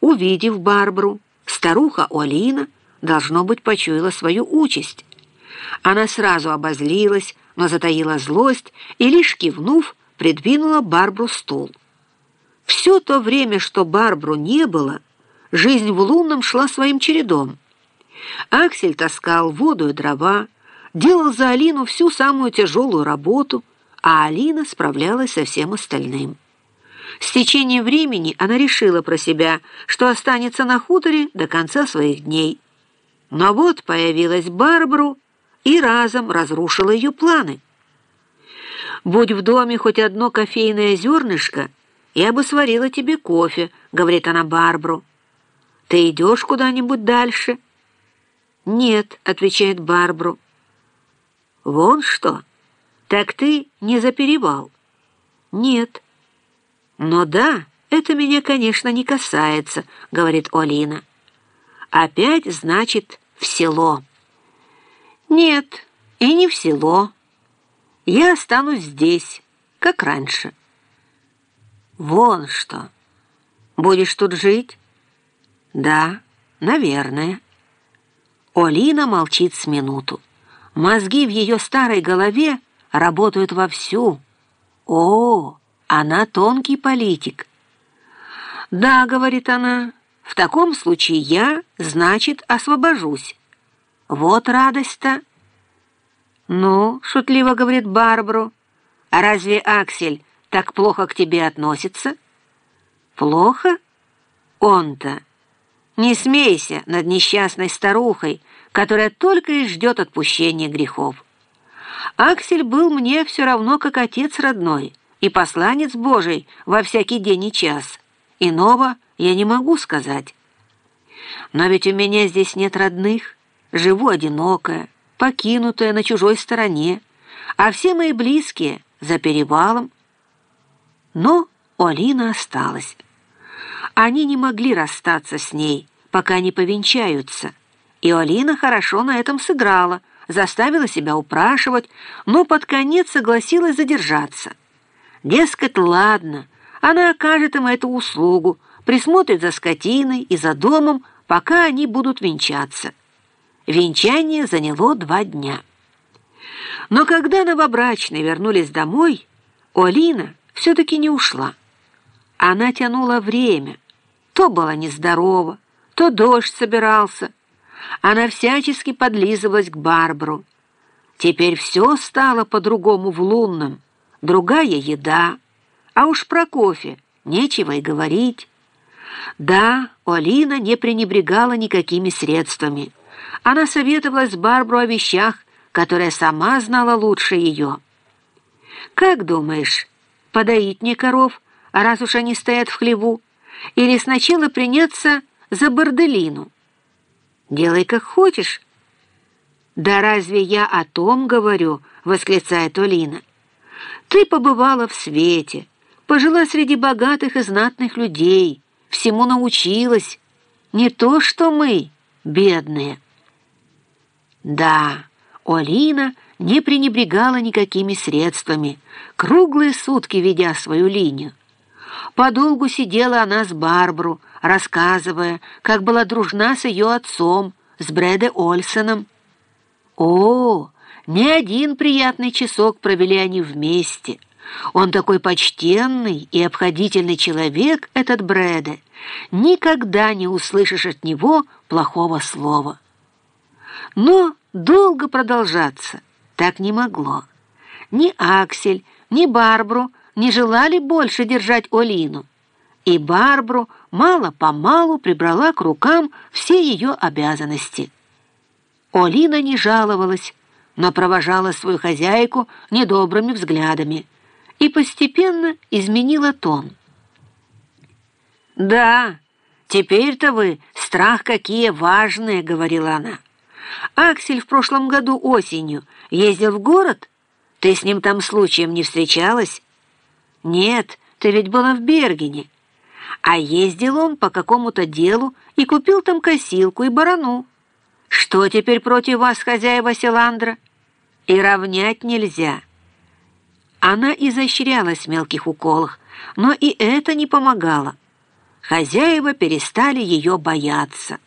Увидев Барбару, старуха Олина, должно быть, почуяла свою участь. Она сразу обозлилась, но затаила злость и, лишь кивнув, придвинула Барбру стул. Все то время, что Барбру не было, жизнь в Лунном шла своим чередом. Аксель таскал воду и дрова, делал за Алину всю самую тяжелую работу, а Алина справлялась со всем остальным. С течением времени она решила про себя, что останется на хуторе до конца своих дней. Но вот появилась Барбару и разом разрушила ее планы. «Будь в доме хоть одно кофейное зернышко, я бы сварила тебе кофе», — говорит она Барбару. «Ты идешь куда-нибудь дальше?» «Нет», — отвечает Барбару. «Вон что! Так ты не за перевал?» «Нет». «Но да, это меня, конечно, не касается», — говорит Олина. «Опять, значит, в село». «Нет, и не в село. Я останусь здесь, как раньше». «Вон что! Будешь тут жить?» «Да, наверное». Олина молчит с минуту. Мозги в ее старой голове работают вовсю. О, она тонкий политик. «Да», — говорит она, — «в таком случае я, значит, освобожусь. Вот радость-то». «Ну», — шутливо говорит Барбару, — «а разве Аксель так плохо к тебе относится?» «Плохо? Он-то...» Не смейся над несчастной старухой, которая только и ждет отпущения грехов. Аксель был мне все равно как отец родной и посланец Божий во всякий день и час. Иного я не могу сказать. Но ведь у меня здесь нет родных, живу одинокая, покинутая на чужой стороне, а все мои близкие за перевалом. Но Олина осталась. Они не могли расстаться с ней, пока не повенчаются. И Алина хорошо на этом сыграла, заставила себя упрашивать, но под конец согласилась задержаться. Дескать, ладно, она окажет им эту услугу, присмотрит за скотиной и за домом, пока они будут венчаться. Венчание заняло два дня. Но когда новобрачные вернулись домой, Олина все-таки не ушла. Она тянула время — то была нездорова, то дождь собирался. Она всячески подлизывалась к Барбару. Теперь все стало по-другому в лунном. Другая еда. А уж про кофе нечего и говорить. Да, Олина не пренебрегала никакими средствами. Она советовалась с Барбару о вещах, которые сама знала лучше ее. «Как думаешь, подоить мне коров, раз уж они стоят в хлеву?» или сначала приняться за борделину. Делай как хочешь. Да разве я о том говорю, восклицает Олина. Ты побывала в свете, пожила среди богатых и знатных людей, всему научилась. Не то, что мы, бедные. Да, Олина не пренебрегала никакими средствами, круглые сутки ведя свою линию. Подолгу сидела она с Барбару, рассказывая, как была дружна с ее отцом, с Брэде Ольсоном. О, не один приятный часок провели они вместе. Он такой почтенный и обходительный человек, этот Брэде. Никогда не услышишь от него плохого слова. Но долго продолжаться так не могло. Ни Аксель, ни Барбру не желали больше держать Олину, и Барбру мало-помалу прибрала к рукам все ее обязанности. Олина не жаловалась, но провожала свою хозяйку недобрыми взглядами и постепенно изменила тон. «Да, теперь-то вы страх какие важные», — говорила она. «Аксель в прошлом году осенью ездил в город? Ты с ним там случаем не встречалась?» «Нет, ты ведь была в Бергене. А ездил он по какому-то делу и купил там косилку и барану. Что теперь против вас, хозяева Селандра? И равнять нельзя». Она изощрялась в мелких уколах, но и это не помогало. хозяева перестали ее бояться.